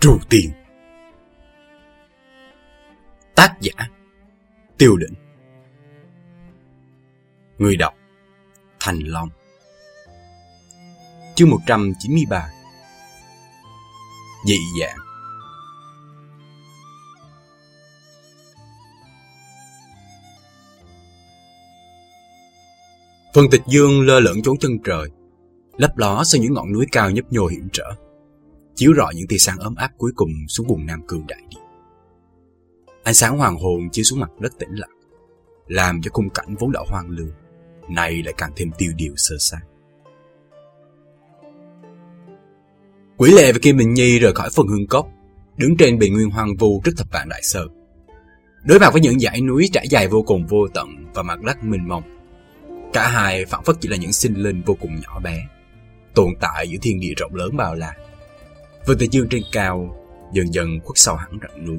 Trù Tiền Tác giả, Tiêu định. Người đọc, Thành Long. Chương 193 Dị dạng. Phần tịch dương lơ lửng chốn chân trời, lấp ló sau những ngọn núi cao nhấp nhô hiểm trở chiếu rọi những tia sáng ấm áp cuối cùng xuống vùng Nam Cương đại địa. Ánh sáng hoàng hôn chiếu xuống mặt đất tĩnh lặng, làm cho khung cảnh vốn đã hoang lương, này lại càng thêm tiêu điều sơ sát. Quỷ lệ và Kim Bình Nhi rời khỏi phần hương cốc, đứng trên bề nguyên hoang vu trước thập vạn đại sơn. Đối mặt với những dãy núi trải dài vô cùng vô tận và mặt đất mênh mông, cả hai phản phất chỉ là những sinh linh vô cùng nhỏ bé, tồn tại giữa thiên địa rộng lớn bao la. Vân Tây Dương trên cao dần dần khuất sau hẳn rặng núi.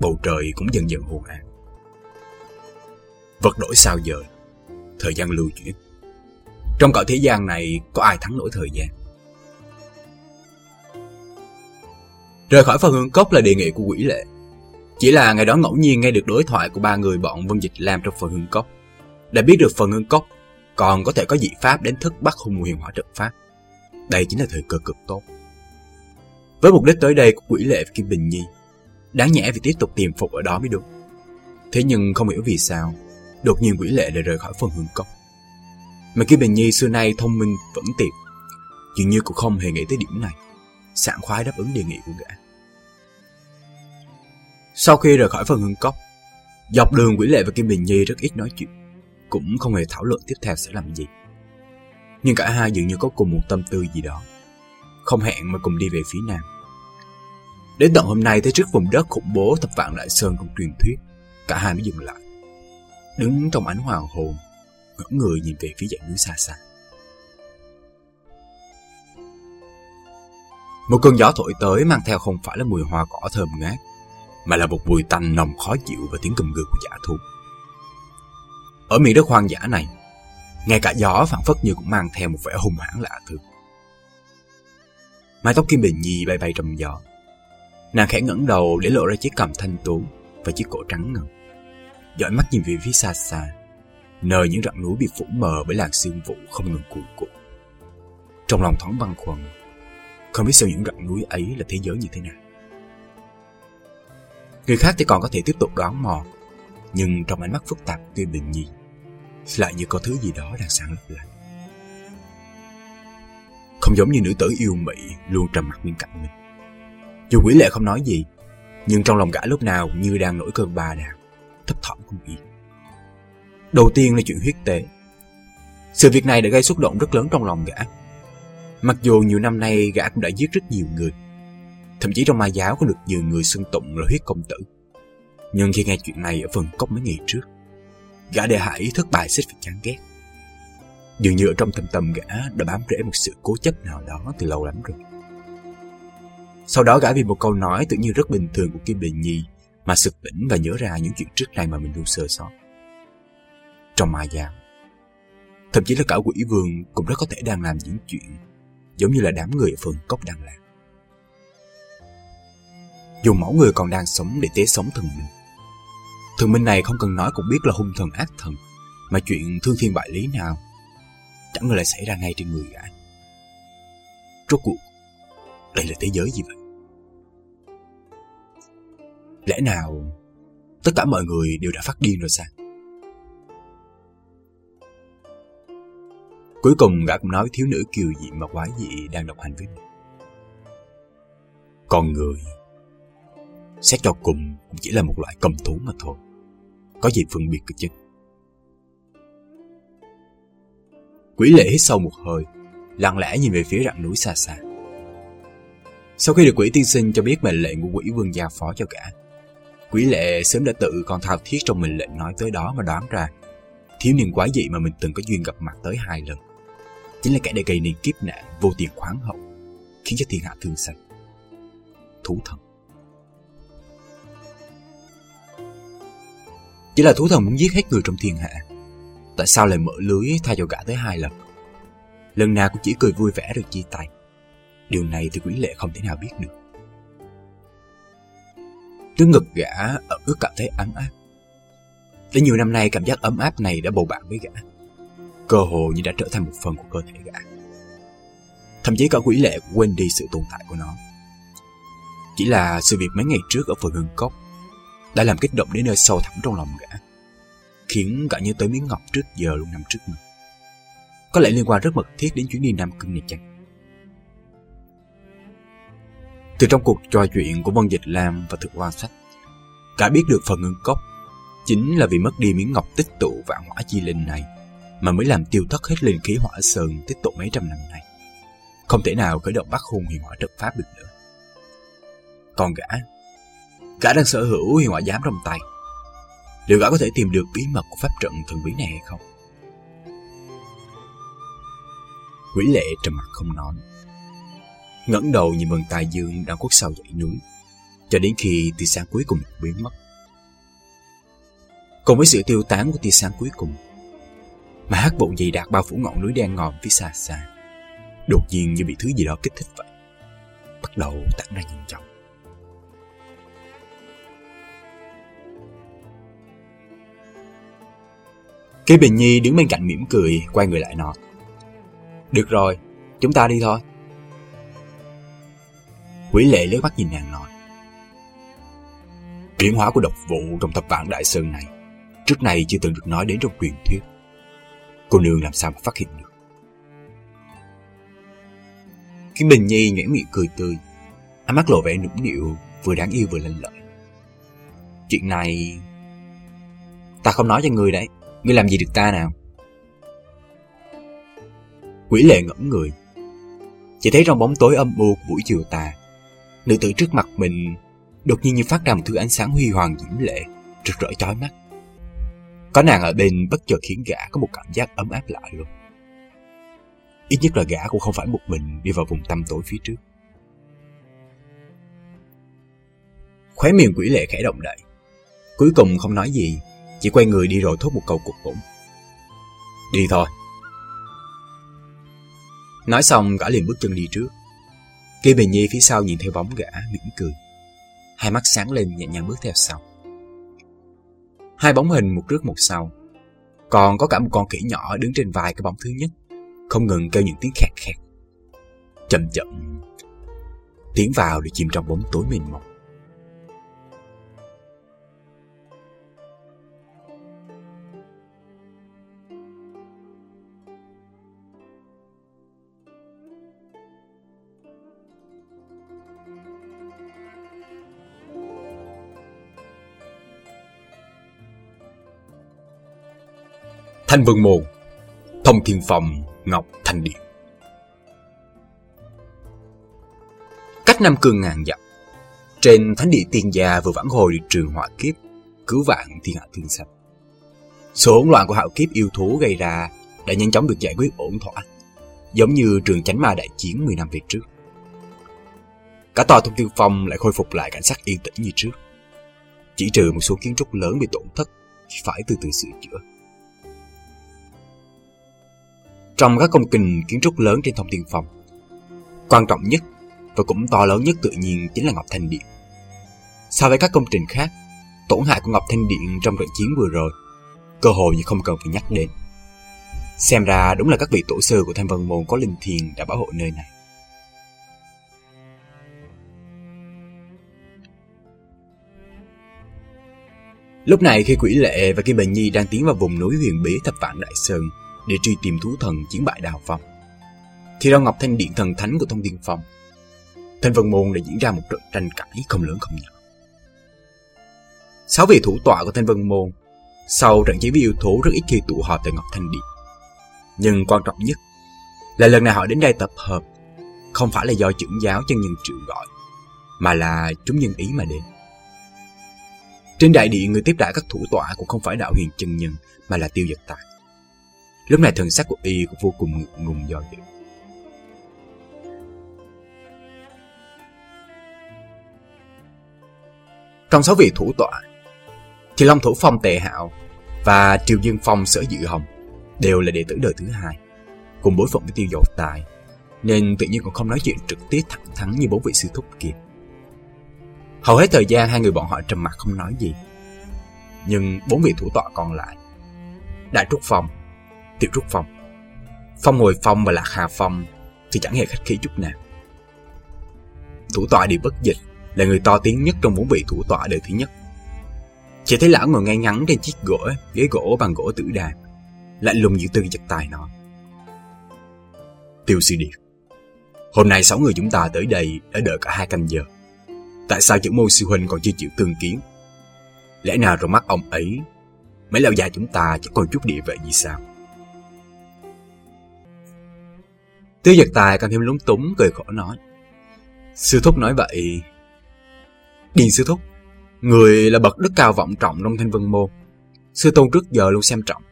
Bầu trời cũng dần dần hồn an. Vật đổi sao dời, thời gian lưu chuyển. Trong cõi thế gian này có ai thắng nổi thời gian? Rời khỏi phần hương cốc là đề nghị của quỷ lệ. Chỉ là ngày đó ngẫu nhiên nghe được đối thoại của ba người bọn Vân Dịch làm trong phần hương cốc. Đã biết được phần hương cốc còn có thể có dị pháp đến thức bắt hung huyền hỏa trận pháp. Đây chính là thời cơ cực tốt. Với mục đích tới đây của quỷ lệ và Kim Bình Nhi, đáng nhẽ vì tiếp tục tìm phục ở đó mới đúng. Thế nhưng không hiểu vì sao, đột nhiên quỷ lệ lại rời khỏi phần hương cốc. Mà Kim Bình Nhi xưa nay thông minh vẫn tiệt, dường như cũng không hề nghĩ tới điểm này, sảng khoái đáp ứng đề nghị của gã. Sau khi rời khỏi phần hương cốc, dọc đường quỷ lệ và Kim Bình Nhi rất ít nói chuyện, cũng không hề thảo luận tiếp theo sẽ làm gì. Nhưng cả hai dường như có cùng một tâm tư gì đó không hẹn mà cùng đi về phía nam. Đến tận hôm nay tới trước vùng đất khủng bố thập vạn đại sơn trong truyền thuyết, cả hai mới dừng lại. Đứng trong ánh hoàng hôn, ngẩng người nhìn về phía dãy núi xa xa. Một cơn gió thổi tới mang theo không phải là mùi hoa cỏ thơm ngát, mà là một mùi tanh nồng khó chịu và tiếng cầm gừ của giả thú. Ở miền đất hoang dã này, ngay cả gió phản phất như cũng mang theo một vẻ hung hãn lạ thường. Mái tóc Kim Bình Nhi bay bay trong gió. Nàng khẽ ngẩng đầu để lộ ra chiếc cằm thanh tú và chiếc cổ trắng ngần. Dõi mắt nhìn về phía xa xa, nơi những rặng núi bị phủ mờ bởi làn sương vụ không ngừng cuồn cuộn. Trong lòng thoáng băng khoăn, không biết sau những rặng núi ấy là thế giới như thế nào. Người khác thì còn có thể tiếp tục đoán mò, nhưng trong ánh mắt phức tạp của Bình Nhi lại như có thứ gì đó đang sáng lấp lánh. Không giống như nữ tử yêu mị luôn trầm mặc bên cạnh mình. Dù quỷ lệ không nói gì, nhưng trong lòng gã lúc nào như đang nổi cơn ba đào, thấp thỏm không yên. Đầu tiên là chuyện huyết tế. Sự việc này đã gây xúc động rất lớn trong lòng gã. Mặc dù nhiều năm nay gã cũng đã giết rất nhiều người, thậm chí trong ma giáo có được nhiều người xưng tụng là huyết công tử. Nhưng khi nghe chuyện này ở phần cốc mấy ngày trước, gã đề hạ ý thức bài xích và chán ghét. Dường như ở trong thầm tâm gã đã bám rễ một sự cố chấp nào đó từ lâu lắm rồi. Sau đó gã vì một câu nói tự nhiên rất bình thường của Kim Bình Nhi mà sực tỉnh và nhớ ra những chuyện trước này mà mình luôn sơ sót. Trong ma giam, thậm chí là cả quỷ vương cũng rất có thể đang làm những chuyện giống như là đám người ở phường cốc đang làm. Dùng máu người còn đang sống để tế sống thần minh. Thần minh này không cần nói cũng biết là hung thần ác thần, mà chuyện thương thiên bại lý nào chẳng ngờ lại xảy ra ngay trên người gã. Rốt cuộc, đây là thế giới gì vậy? Lẽ nào tất cả mọi người đều đã phát điên rồi sao? Cuối cùng gã cũng nói thiếu nữ kiều dị mà quái dị đang độc hành với mình. Con người, xét cho cùng cũng chỉ là một loại cầm thú mà thôi. Có gì phân biệt cơ chứ? Quỷ lệ hít sâu một hơi, lặng lẽ nhìn về phía rặng núi xa xa. Sau khi được quỷ tiên sinh cho biết mệnh lệnh của quỷ vương gia phó cho cả, quỷ lệ sớm đã tự còn thao thiết trong mệnh lệnh nói tới đó mà đoán ra thiếu niên quái dị mà mình từng có duyên gặp mặt tới hai lần. Chính là kẻ đã gây nên kiếp nạn vô tiền khoáng hậu khiến cho thiên hạ thương xanh. Thú thần. Chỉ là thú thần muốn giết hết người trong thiên hạ Tại sao lại mở lưới thay cho gã tới hai lần Lần nào cũng chỉ cười vui vẻ rồi chia tay Điều này thì Quý lệ không thể nào biết được Trước ngực gã ở ước cảm thấy ấm áp. Đến nhiều năm nay cảm giác ấm áp này đã bầu bạn với gã. Cơ hồ như đã trở thành một phần của cơ thể gã. Thậm chí cả quỷ lệ quên đi sự tồn tại của nó. Chỉ là sự việc mấy ngày trước ở phường Hưng Cốc đã làm kích động đến nơi sâu thẳm trong lòng gã, khiến gã nhớ tới miếng ngọc trước giờ luôn nằm trước mình. Có lẽ liên quan rất mật thiết đến chuyến đi Nam Cưng này chăng? Từ trong cuộc trò chuyện của Vân Dịch Lam và Thực Quan Sách, cả biết được phần ngưng cốc chính là vì mất đi miếng ngọc tích tụ vạn hỏa chi linh này mà mới làm tiêu thất hết linh khí hỏa sơn tích tụ mấy trăm năm nay. Không thể nào khởi động bắt hung huyền hỏa trận pháp được nữa. Còn gã, gã đang sở hữu huyền hỏa giám trong tay. Liệu gã có thể tìm được bí mật của pháp trận thần bí này hay không? Quỷ lệ trầm mặt không nói ngẩng đầu nhìn mừng tài dương đang khuất sau dãy núi, cho đến khi tia sáng cuối cùng biến mất. Cùng với sự tiêu tán của tia sáng cuối cùng, mà hát bộ dày đặc bao phủ ngọn núi đen ngòm phía xa xa, đột nhiên như bị thứ gì đó kích thích vậy, bắt đầu tản ra nhanh chóng. Kế Bình Nhi đứng bên cạnh mỉm cười, quay người lại nói. Được rồi, chúng ta đi thôi. Quỷ lệ lướt mắt nhìn nàng nói. Biến hóa của độc vụ trong thập vạn đại sơn này trước này chưa từng được nói đến trong truyền thuyết. Cô nương làm sao mà phát hiện được? Kế Bình Nhi nhảy miệng cười tươi, ánh mắt lộ vẻ nũng nịu, vừa đáng yêu vừa lanh lợi. Chuyện này... Ta không nói cho người đấy, ngươi làm gì được ta nào? Quỷ lệ ngẩn người, chỉ thấy trong bóng tối âm u của buổi chiều tà, Nữ tử trước mặt mình đột nhiên như phát ra một thứ ánh sáng huy hoàng diễm lệ, rực rỡ chói mắt. Có nàng ở bên bất chợt khiến gã có một cảm giác ấm áp lạ luôn. Ít nhất là gã cũng không phải một mình đi vào vùng tăm tối phía trước. Khóe miệng quỷ lệ khẽ động đậy. Cuối cùng không nói gì, chỉ quay người đi rồi thốt một câu cục ổn. Đi thôi. Nói xong gã liền bước chân đi trước. kia Bình Nhi phía sau nhìn theo bóng gã mỉm cười. Hai mắt sáng lên nhẹ nhàng bước theo sau. Hai bóng hình một trước một sau. Còn có cả một con khỉ nhỏ đứng trên vai cái bóng thứ nhất, không ngừng kêu những tiếng khẹt khẹt. Chậm chậm tiến vào để chìm trong bóng tối mênh mông. Thanh Vân Môn, Thông Thiên Phòng Ngọc Thanh Điện Cách Nam Cương ngàn dặm, Trên thánh địa tiên gia vừa vãn hồi trường hỏa kiếp, Cứu vạn thiên hạ thương sanh. Số hỗn loạn của hạo kiếp yêu thú gây ra Đã nhanh chóng được giải quyết ổn thỏa, Giống như trường chánh ma đại chiến 10 năm về trước. Cả tòa thông thiên phong lại khôi phục lại cảnh sắc yên tĩnh như trước, Chỉ trừ một số kiến trúc lớn bị tổn thất Phải từ từ sửa chữa trong các công trình kiến trúc lớn trên thông tiên phòng Quan trọng nhất và cũng to lớn nhất tự nhiên chính là Ngọc Thanh Điện. So với các công trình khác, tổn hại của Ngọc Thanh Điện trong trận chiến vừa rồi, cơ hội như không cần phải nhắc đến. Xem ra đúng là các vị tổ sư của Thanh Vân Môn có linh thiền đã bảo hộ nơi này. Lúc này khi Quỷ Lệ và Kim Bình Nhi đang tiến vào vùng núi huyền bí thập vạn Đại Sơn, để truy tìm thú thần chiến bại đào phong. Thì ra Ngọc Thanh Điện thần thánh của Thông Tiên Phong, Thanh Vân Môn đã diễn ra một trận tranh cãi không lớn không nhỏ. Sáu vị thủ tọa của Thanh Vân Môn sau trận chiến với yêu thú rất ít khi tụ họp tại Ngọc Thanh Điện. Nhưng quan trọng nhất là lần này họ đến đây tập hợp không phải là do trưởng giáo chân nhân triệu gọi, mà là chúng nhân ý mà đến. Trên đại điện người tiếp đãi các thủ tọa cũng không phải đạo huyền chân nhân mà là tiêu giật tài. Lúc này thần sắc của y cũng vô cùng ngượng ngùng do dự. Trong sáu vị thủ tọa, thì Long Thủ Phong Tề Hạo và Triều Dương Phong Sở Dự Hồng đều là đệ tử đời thứ hai, cùng bối phận với tiêu dột tài, nên tự nhiên cũng không nói chuyện trực tiếp thẳng thắn như bốn vị sư thúc kia. Hầu hết thời gian hai người bọn họ trầm mặc không nói gì. Nhưng bốn vị thủ tọa còn lại, Đại Trúc Phong, Tiểu Trúc Phong, Phong Hồi Phong và Lạc Hà Phong thì chẳng hề khách khí chút nào. Thủ tọa Địa Bất Dịch là người to tiếng nhất trong bốn vị thủ tọa đời thứ nhất. Chỉ thấy lão ngồi ngay ngắn trên chiếc gỗ, ghế gỗ bằng gỗ tử đàn, lạnh lùng giữ tư giật tài nói. Tiêu sư điệt, hôm nay sáu người chúng ta tới đây đã đợi cả hai canh giờ. Tại sao chữ môn sư huynh còn chưa chịu tương kiến? Lẽ nào trong mắt ông ấy, mấy lão già chúng ta chỉ còn chút địa vậy gì sao? Tiêu giật tài càng thêm lúng túng cười khổ nói. Sư thúc nói vậy. Điền sư thúc, người là bậc đức cao vọng trọng trong thanh vân môn. Sư tôn trước giờ luôn xem trọng.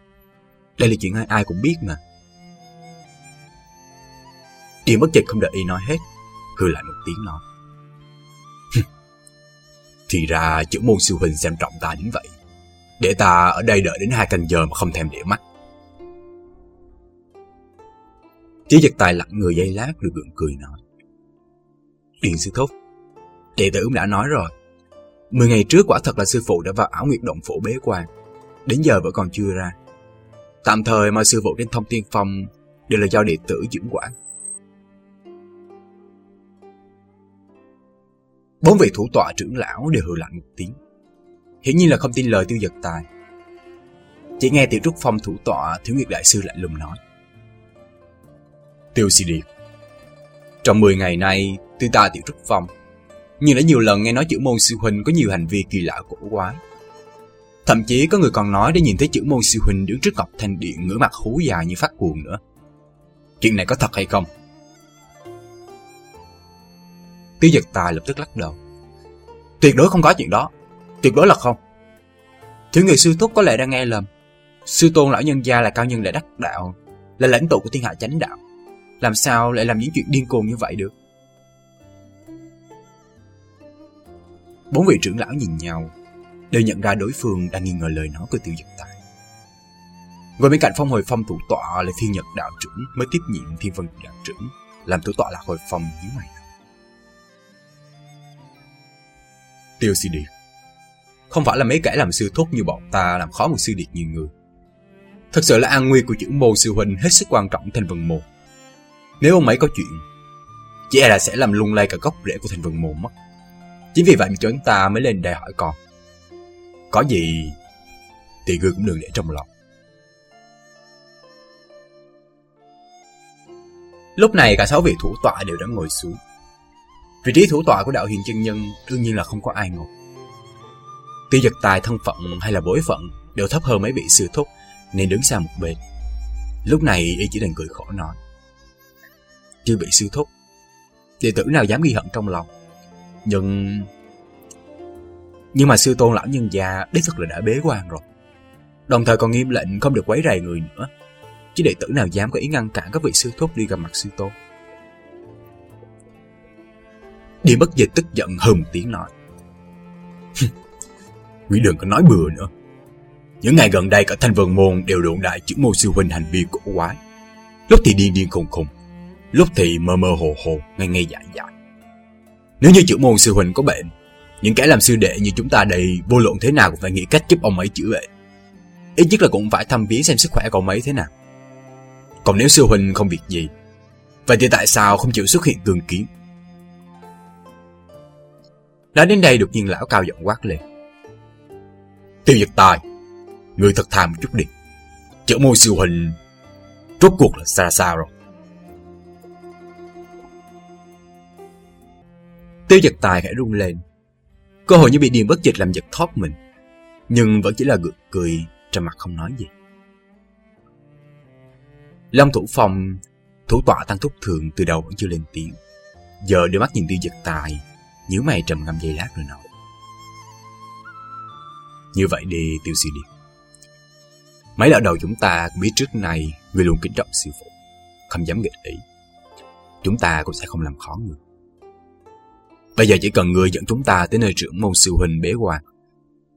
Đây là chuyện ai ai cũng biết mà. Điền bất chợt không đợi ý nói hết, hư lại một tiếng nói. Thì ra chữ môn sư huynh xem trọng ta đến vậy. Để ta ở đây đợi đến hai canh giờ mà không thèm để mắt. Chí giật tài lặng người dây lát rồi gượng cười nói. Điện sư thúc, đệ tử cũng đã nói rồi. Mười ngày trước quả thật là sư phụ đã vào ảo nguyệt động phổ bế quan. Đến giờ vẫn còn chưa ra. Tạm thời mà sư phụ trên thông tiên phong đều là do đệ tử dưỡng quản. Bốn vị thủ tọa trưởng lão đều hừ lạnh một tiếng. Hiển nhiên là không tin lời tiêu giật tài. Chỉ nghe tiểu trúc phong thủ tọa thiếu nguyệt đại sư lạnh lùng nói. Tiêu si điệt. Trong 10 ngày nay, tuy ta tiểu trúc phong, nhưng đã nhiều lần nghe nói chữ môn sư huynh có nhiều hành vi kỳ lạ cổ quái. Thậm chí có người còn nói để nhìn thấy chữ môn sư huynh đứng trước ngọc thanh điện ngửa mặt hú dài như phát cuồng nữa. Chuyện này có thật hay không? Tiêu giật tài lập tức lắc đầu. Tuyệt đối không có chuyện đó. Tuyệt đối là không. Thiếu người sư thúc có lẽ đang nghe lầm. Sư tôn lão nhân gia là cao nhân đại đắc đạo, là lãnh tụ của thiên hạ chánh đạo. Làm sao lại làm những chuyện điên cuồng như vậy được? Bốn vị trưởng lão nhìn nhau, đều nhận ra đối phương đang nghi ngờ lời nói của tiêu Dật tài. Ngồi bên cạnh phong hồi phong thủ tọa là thiên nhật đạo trưởng mới tiếp nhiệm thiên vân đạo trưởng, làm thủ tọa là hồi phong dưới mày. Tiêu sư điệt Không phải là mấy kẻ làm sư thúc như bọn ta làm khó một sư điệt như người. Thật sự là an nguy của chữ môn sư huynh hết sức quan trọng thành vần một. Nếu ông ấy có chuyện, chỉ e là sẽ làm lung lay cả gốc rễ của thành vườn môn mất. Chính vì vậy mà chúng ta mới lên đây hỏi con. Có gì thì ngươi cũng đừng để trong lòng. Lúc này cả sáu vị thủ tọa đều đã ngồi xuống. Vị trí thủ tọa của đạo hiền chân nhân đương nhiên là không có ai ngồi. Tuy giật tài thân phận hay là bối phận đều thấp hơn mấy vị sư thúc nên đứng xa một bên. Lúc này y chỉ đành cười khổ nói. Chưa bị sư thúc, đệ tử nào dám ghi hận trong lòng. Nhưng... Nhưng mà sư tôn lão nhân già đích thực là đã bế quan rồi. Đồng thời còn nghiêm lệnh không được quấy rầy người nữa. Chứ đệ tử nào dám có ý ngăn cản các vị sư thúc đi gặp mặt sư tôn. Điềm bất dịch tức giận hơn một tiếng nói. Quý đừng có nói bừa nữa. Những ngày gần đây cả thanh vân môn đều đồn đại chữ mô sư huynh hành vi cổ quái. Lúc thì điên điên khùng khùng, lúc thì mơ mơ hồ hồ, ngay ngay dại dại. Nếu như chữ môn sư huynh có bệnh, những kẻ làm sư đệ như chúng ta đây vô luận thế nào cũng phải nghĩ cách giúp ông ấy chữa bệnh. Ít nhất là cũng phải thăm viếng xem sức khỏe của ông ấy thế nào. Còn nếu sư huynh không việc gì, vậy thì tại sao không chịu xuất hiện cường kiến? Nói đến đây đột nhiên lão cao giọng quát lên. Tiêu giật tài, người thật thà một chút đi. Chữa Môn sư huynh, rốt cuộc là xa xa rồi. Tiêu giật tài khẽ rung lên. Cơ hội như bị điềm bất dịch làm giật thoát mình. Nhưng vẫn chỉ là gượng cười, trầm mặt không nói gì. Long thủ phòng, thủ tọa tăng thúc thường từ đầu vẫn chưa lên tiếng. Giờ đưa mắt nhìn tiêu giật tài, nhíu mày trầm ngâm giây lát rồi nói. Như vậy đi tiêu sư điệp. Mấy lão đầu chúng ta cũng biết trước này người luôn kính trọng sư phụ, không dám nghịch ý. Chúng ta cũng sẽ không làm khó người. Bây giờ chỉ cần người dẫn chúng ta tới nơi trưởng môn siêu hình bế quan.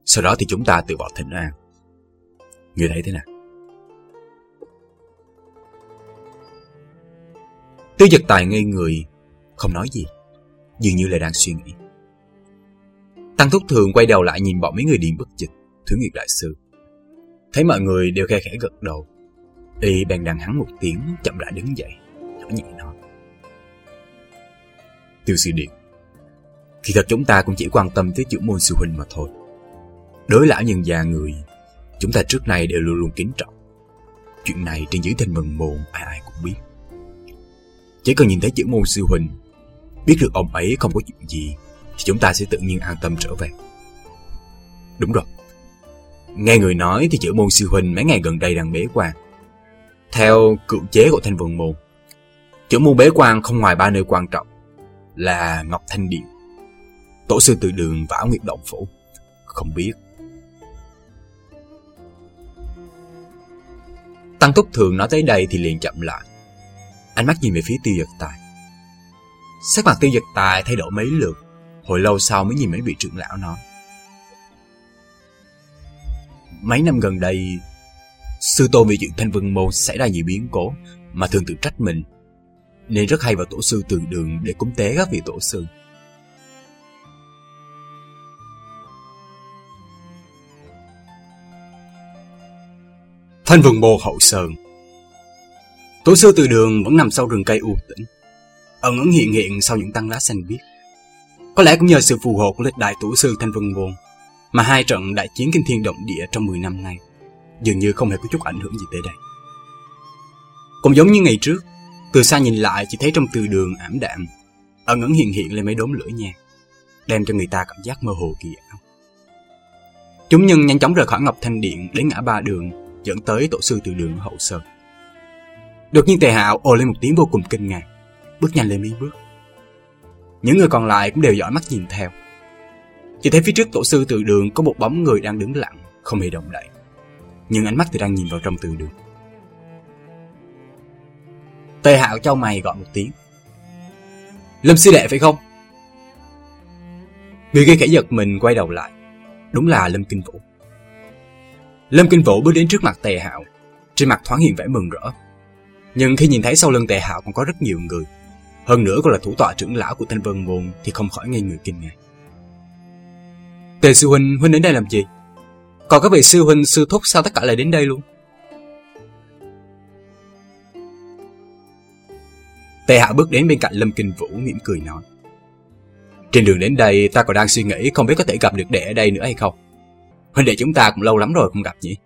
Sau đó thì chúng ta tự vào thỉnh an. Người thấy thế nào? Tiêu giật tài ngây người, không nói gì, dường như là đang suy nghĩ. Tăng Thúc Thường quay đầu lại nhìn bọn mấy người điền bất dịch, thứ nghiệp đại sư. Thấy mọi người đều khe khẽ gật đầu. Y bèn đằng hắn một tiếng, chậm rãi đứng dậy, nhỏ nhẹ nói. Tiêu sư điện, khi thật chúng ta cũng chỉ quan tâm tới chữ môn sư huynh mà thôi. Đối lão nhân già người, chúng ta trước nay đều luôn luôn kính trọng. Chuyện này trên dưới thanh mừng môn ai ai cũng biết. Chỉ cần nhìn thấy chữ môn sư huynh, biết được ông ấy không có chuyện gì, thì chúng ta sẽ tự nhiên an tâm trở về. Đúng rồi. Nghe người nói thì chữ môn sư huynh mấy ngày gần đây đang bế quan. Theo cựu chế của thanh Vườn môn, chữ môn bế quan không ngoài ba nơi quan trọng là Ngọc Thanh Điện, Tổ sư Từ Đường và Nguyệt Động Phủ. Không biết. Tăng Túc Thường nói tới đây thì liền chậm lại. Ánh mắt nhìn về phía tiêu giật tài. Sắc mặt tiêu giật tài thay đổi mấy lượt, hồi lâu sau mới nhìn mấy vị trưởng lão nói. Mấy năm gần đây, sư tôn vì chuyện thanh vân môn xảy ra nhiều biến cố mà thường tự trách mình, nên rất hay vào tổ sư tường đường để cúng tế các vị tổ sư. Thanh vườn bồ hậu sơn. Tổ sư từ đường vẫn nằm sau rừng cây u tĩnh, Ẩn ẩn hiện hiện sau những tăng lá xanh biếc. Có lẽ cũng nhờ sự phù hộ của lịch đại tổ sư Thanh Vân Bồn Mà hai trận đại chiến kinh thiên động địa trong 10 năm nay Dường như không hề có chút ảnh hưởng gì tới đây. Cũng giống như ngày trước, Từ xa nhìn lại chỉ thấy trong từ đường ảm đạm, Ẩn ẩn hiện hiện lên mấy đốm lửa nhang Đem cho người ta cảm giác mơ hồ kỳ ảo. Chúng nhân nhanh chóng rời khỏi Ngọc Thanh Điện đến ngã ba đường dẫn tới tổ sư từ đường hậu sơn. Đột nhiên Tề Hạo ồ lên một tiếng vô cùng kinh ngạc, bước nhanh lên mấy bước. Những người còn lại cũng đều dõi mắt nhìn theo. Chỉ thấy phía trước tổ sư từ đường có một bóng người đang đứng lặng, không hề động đậy. Nhưng ánh mắt thì đang nhìn vào trong từ đường. Tề Hạo trao mày gọi một tiếng. Lâm sư đệ phải không? Người kia khẽ giật mình quay đầu lại. Đúng là Lâm Kinh Vũ. Lâm Kinh Vũ bước đến trước mặt Tề Hạo, trên mặt thoáng hiện vẻ mừng rỡ. Nhưng khi nhìn thấy sau lưng Tề Hạo còn có rất nhiều người, hơn nữa còn là thủ tọa trưởng lão của Thanh Vân Môn thì không khỏi ngây người kinh ngạc. Tề sư huynh, huynh đến đây làm gì? Còn các vị sư huynh, sư thúc sao tất cả lại đến đây luôn? Tề Hạo bước đến bên cạnh Lâm Kinh Vũ mỉm cười nói. Trên đường đến đây ta còn đang suy nghĩ không biết có thể gặp được đệ ở đây nữa hay không. Huynh đệ chúng ta cũng lâu lắm rồi không gặp nhỉ?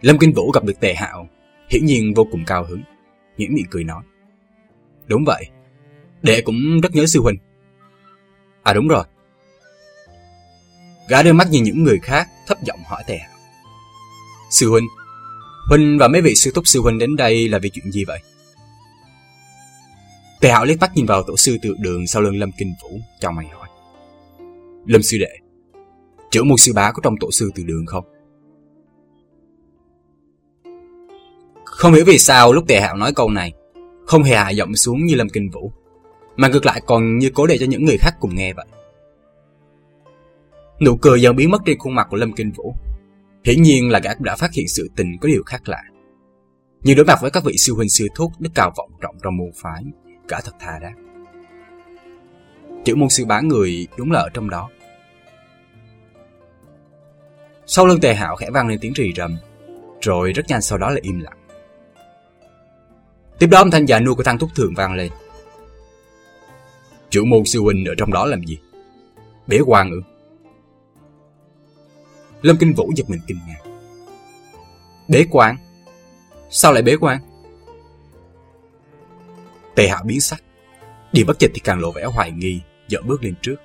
Lâm Kinh Vũ gặp được Tề Hạo, hiển nhiên vô cùng cao hứng, nhuyễn miệng cười nói. Đúng vậy, đệ cũng rất nhớ sư huynh. À đúng rồi. Gã đưa mắt nhìn những người khác, thấp giọng hỏi Tề Hạo. Sư huynh, huynh và mấy vị sư thúc sư huynh đến đây là vì chuyện gì vậy? Tề Hạo liếc mắt nhìn vào tổ sư tự đường sau lưng Lâm Kinh Vũ, chào mày hỏi. Lâm sư đệ, chữ môn sư bá có trong tổ sư từ đường không? Không hiểu vì sao lúc tề hạo nói câu này, không hề hạ giọng xuống như Lâm Kinh Vũ, mà ngược lại còn như cố để cho những người khác cùng nghe vậy. Nụ cười dần biến mất trên khuôn mặt của Lâm Kinh Vũ. Hiển nhiên là gã cũng đã phát hiện sự tình có điều khác lạ. Nhưng đối mặt với các vị sư huynh sư thúc đức cao vọng trọng trong môn phái, cả thật thà đáp. Chữ môn sư bá người đúng là ở trong đó. Sau lưng tề hạo khẽ vang lên tiếng rì rầm, rồi rất nhanh sau đó là im lặng. Tiếp đó âm thanh già nua của thằng thúc thường vang lên. Chủ môn sư huynh ở trong đó làm gì? Bế quan ư? Lâm Kinh Vũ giật mình kinh ngạc. Bế quan? Sao lại bế quan? Tề Hạo biến sắc. Điều bất chợt thì càng lộ vẻ hoài nghi, Dỡ bước lên trước.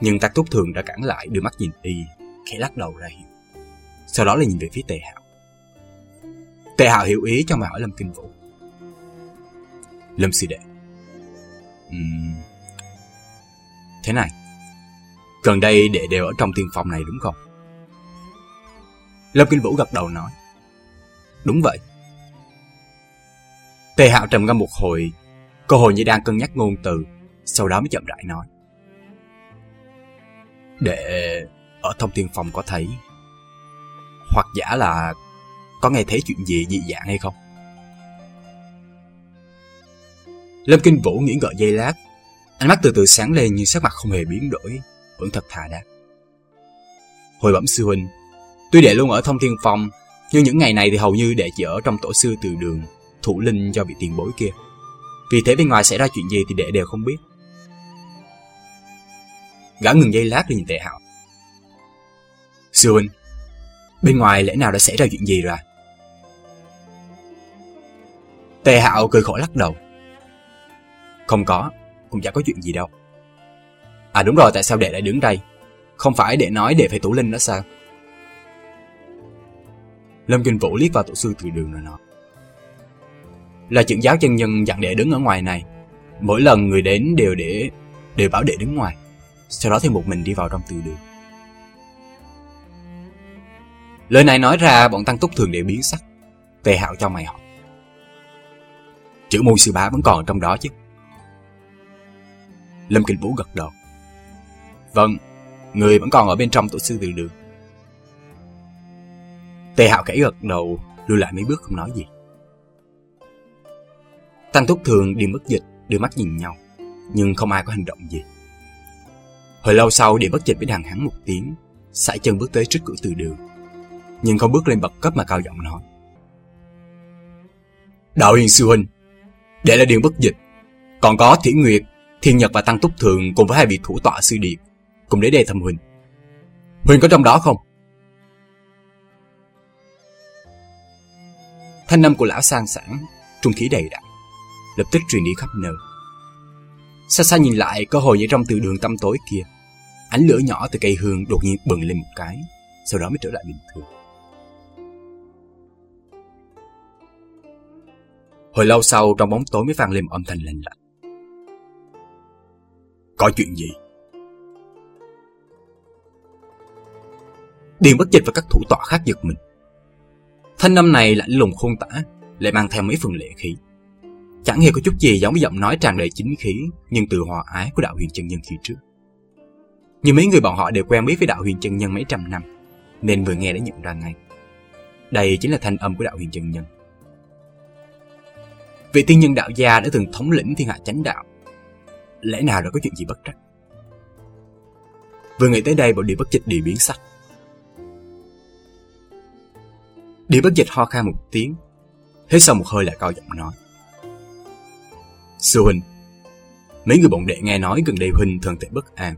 Nhưng tác Thúc Thường đã cản lại đưa mắt nhìn y, khẽ lắc đầu ra hiệu. Sau đó là nhìn về phía Tề Hạo. Tề Hạo hiểu ý cho mà hỏi Lâm Kinh Vũ. Lâm sư đệ. Uhm... Thế này, gần đây đệ đều ở trong tiên phòng này đúng không? Lâm Kinh Vũ gật đầu nói. Đúng vậy. Tề Hạo trầm ngâm một hồi, cơ hội như đang cân nhắc ngôn từ, sau đó mới chậm rãi nói. Đệ ở thông thiên phòng có thấy hoặc giả là có nghe thấy chuyện gì dị dạng hay không? Lâm Kinh Vũ nghĩ ngợi giây lát, Ánh mắt từ từ sáng lên nhưng sắc mặt không hề biến đổi, vẫn thật thà đáp. Hồi bẩm sư huynh, tuy đệ luôn ở thông thiên phòng nhưng những ngày này thì hầu như đệ chỉ ở trong tổ sư từ đường, thủ linh cho vị tiền bối kia. Vì thế bên ngoài xảy ra chuyện gì thì đệ đều không biết. Gã ngừng dây lát rồi nhìn tệ hạo. Sư huynh, bên ngoài lẽ nào đã xảy ra chuyện gì rồi Tề hạo cười khổ lắc đầu. Không có, cũng chẳng có chuyện gì đâu. À đúng rồi, tại sao đệ lại đứng đây? Không phải để nói đệ phải tủ linh đó sao? Lâm Kinh Vũ liếc vào tổ sư từ đường rồi nói. Là trưởng giáo chân nhân dặn đệ đứng ở ngoài này. Mỗi lần người đến đều để đều bảo đệ đứng ngoài. Sau đó thì một mình đi vào trong từ đường. Lời này nói ra bọn tăng túc thường đều biến sắc. Tề hạo cho mày hỏi. Chữ môi sư bá vẫn còn trong đó chứ. Lâm Kinh Vũ gật đầu. Vâng, người vẫn còn ở bên trong tổ sư từ đường. Tề hạo kể gật đầu, lùi lại mấy bước không nói gì. Tăng Túc Thường đi mất dịch, đưa mắt nhìn nhau, nhưng không ai có hành động gì. Hồi lâu sau, đi bất dịch với đàn hắn một tiếng, sải chân bước tới trước cửa từ đường. Nhưng không bước lên bậc cấp mà cao giọng nói. Đạo hiền sư huynh, để là Điện bất dịch, còn có Thiển Nguyệt, Thiên Nhật và Tăng Túc Thường cùng với hai vị thủ tọa sư điện, cùng đến đây thăm huynh. Huynh có trong đó không? Thanh âm của lão sang sảng, trung khí đầy đặn, lập tức truyền đi khắp nơi. Xa xa nhìn lại, cơ hội như trong từ đường tăm tối kia, ánh lửa nhỏ từ cây hương đột nhiên bừng lên một cái, sau đó mới trở lại bình thường. Hồi lâu sau, trong bóng tối mới vang lên âm thanh lạnh lạnh. Có chuyện gì? Điền bất dịch và các thủ tọa khác giật mình. Thanh âm này lạnh lùng khôn tả, lại mang theo mấy phần lệ khí. Chẳng hề có chút gì giống với giọng nói tràn đầy chính khí, nhưng từ hòa ái của đạo huyền chân nhân khi trước. Nhưng mấy người bọn họ đều quen biết với đạo huyền chân nhân mấy trăm năm, nên vừa nghe đã nhận ra ngay. Đây chính là thanh âm của đạo huyền chân nhân. Vị tiên nhân đạo gia đã từng thống lĩnh thiên hạ chánh đạo. Lẽ nào đã có chuyện gì bất trắc? Vừa nghĩ tới đây, bộ địa bất dịch địa biến sắc. Địa bất dịch ho khan một tiếng, thế sau một hơi lại cao giọng nói. Sư huynh, mấy người bọn đệ nghe nói gần đây huynh thân thể bất an,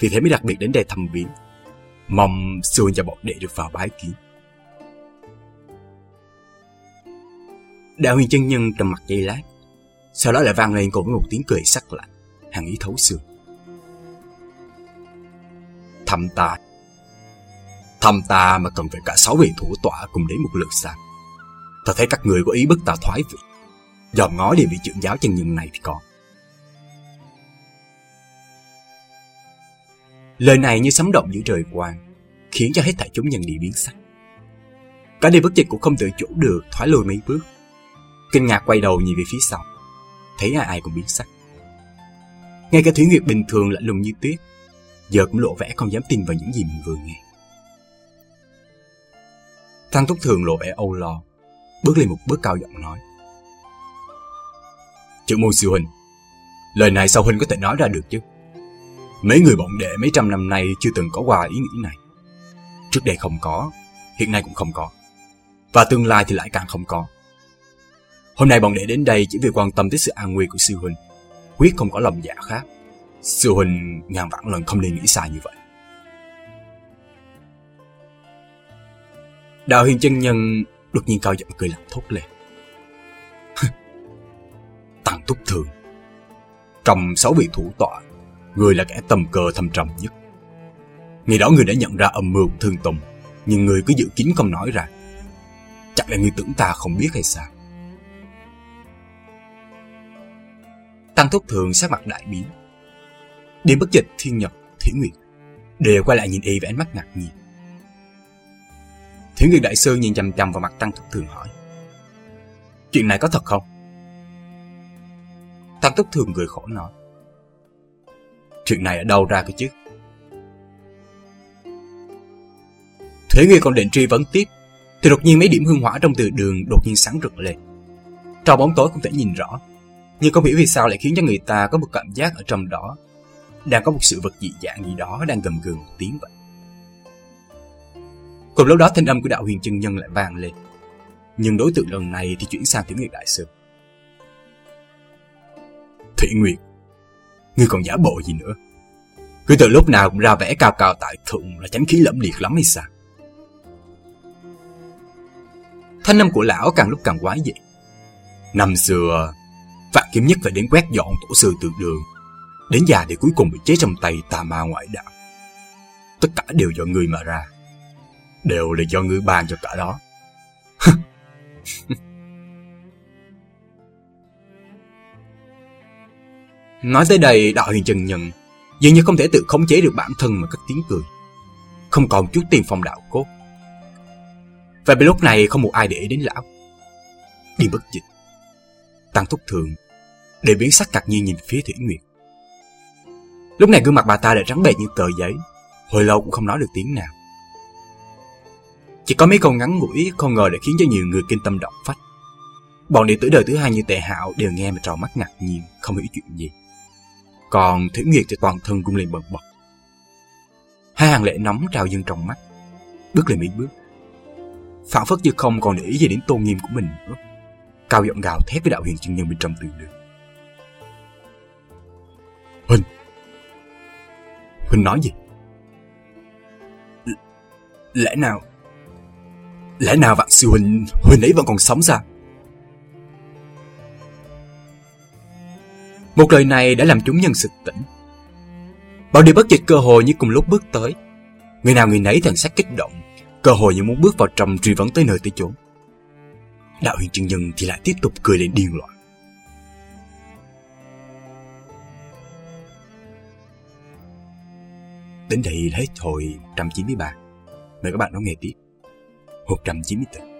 vì thế mới đặc biệt đến đây thăm viếng. Mong sư huynh cho bọn đệ được vào bái kiến. Đạo huyền chân nhân trầm mặt giây lát, sau đó lại vang lên cùng với một tiếng cười sắc lạnh, hàng ý thấu xương. Thầm ta, thầm ta mà cần phải cả sáu vị thủ tọa cùng đến một lượt sang Ta thấy các người có ý bức ta thoái vị, dòm ngó đi vị trưởng giáo chân nhân này thì còn. Lời này như sấm động giữa trời quang, khiến cho hết thảy chúng nhân đi biến sắc. Cả đi bất dịch cũng không tự chủ được thoái lùi mấy bước, kinh ngạc quay đầu nhìn về phía sau, thấy ai ai cũng biến sắc. Ngay cả Thủy Nguyệt bình thường lạnh lùng như tuyết, giờ cũng lộ vẻ không dám tin vào những gì mình vừa nghe. Thăng Túc Thường lộ vẻ âu lo, bước lên một bước cao giọng nói. Chữ môn sư huynh, lời này sao huynh có thể nói ra được chứ? Mấy người bọn đệ mấy trăm năm nay chưa từng có qua ý nghĩ này. Trước đây không có, hiện nay cũng không có. Và tương lai thì lại càng không có. Hôm nay bọn đệ đến đây chỉ vì quan tâm tới sự an nguy của sư huynh. Quyết không có lòng dạ khác. Sư huynh ngàn vạn lần không nên nghĩ sai như vậy. Đạo huyền chân nhân đột nhiên cao giọng cười lạnh thốt lên. Tăng túc thường. Trong sáu vị thủ tọa, người là kẻ tầm cờ thâm trầm nhất. Ngày đó người đã nhận ra âm mưu thương tùng, nhưng người cứ giữ kín không nói ra. Chắc là người tưởng ta không biết hay sao? Tăng thúc Thường sắc mặt đại biến. Điềm bất dịch thiên nhật, thủy Nguyệt đều quay lại nhìn y với ánh mắt ngạc nhiên. Thủy Nguyệt Đại Sư nhìn chầm chầm vào mặt Tăng thúc Thường hỏi. Chuyện này có thật không? Tăng thúc Thường cười khổ nói. Chuyện này ở đâu ra cơ chứ? Thủy Nguyệt còn định truy vấn tiếp, thì đột nhiên mấy điểm hương hỏa trong từ đường đột nhiên sáng rực lên. Trong bóng tối không thể nhìn rõ, nhưng không hiểu vì sao lại khiến cho người ta có một cảm giác ở trong đó đang có một sự vật dị dạng gì đó đang gầm gừ một tiếng vậy. Cùng lúc đó thanh âm của đạo huyền chân nhân lại vang lên. Nhưng đối tượng lần này thì chuyển sang tiếng Nguyệt Đại Sư. Thủy Nguyệt, ngươi còn giả bộ gì nữa? Cứ từ lúc nào cũng ra vẻ cao cao tại thượng là tránh khí lẫm liệt lắm hay sao? Thanh âm của lão càng lúc càng quái dị. Năm xưa, Kiếm Nhất phải đến quét dọn tổ sư từ đường, đến già để cuối cùng bị chết trong tay tà ma ngoại đạo. Tất cả đều do ngươi mà ra. Đều là do ngươi ban cho cả đó. Nói tới đây, đạo huyền trần nhận, dường như không thể tự khống chế được bản thân mà cất tiếng cười. Không còn chút tiền phong đạo cốt. Và bên lúc này không một ai để ý đến lão. đi bất dịch. Tăng thúc thường, để biến sắc ngạc nhiên nhìn phía Thủy Nguyệt. Lúc này gương mặt bà ta đã trắng bệch như tờ giấy, hồi lâu cũng không nói được tiếng nào. Chỉ có mấy câu ngắn ngủi không ngờ đã khiến cho nhiều người kinh tâm động phách. Bọn đệ tử đời thứ hai như tệ Hạo đều nghe mà tròn mắt ngạc nhiên, không hiểu chuyện gì. Còn Thủy Nguyệt thì toàn thân cũng lên bật bật. Hai hàng lệ nóng trào dâng trong mắt, bước lên mấy bước. Phản phất như không còn để ý gì đến tôn nghiêm của mình nữa. Cao giọng gào thét với đạo huyền chân nhân bên trong tường đường. Huynh nói gì? L lẽ nào? Lẽ nào vạn sư Huynh, Huynh ấy vẫn còn sống sao? Một lời này đã làm chúng nhân sực tỉnh. Bọn điều bất dịch cơ hội như cùng lúc bước tới. Người nào người nấy thần sắc kích động, cơ hội như muốn bước vào trong truy vấn tới nơi tới chốn. Đạo huyền chân nhân thì lại tiếp tục cười lên điên loạn. Đến đây là hết hồi 193. Mời các bạn đón nghe tiếp. 194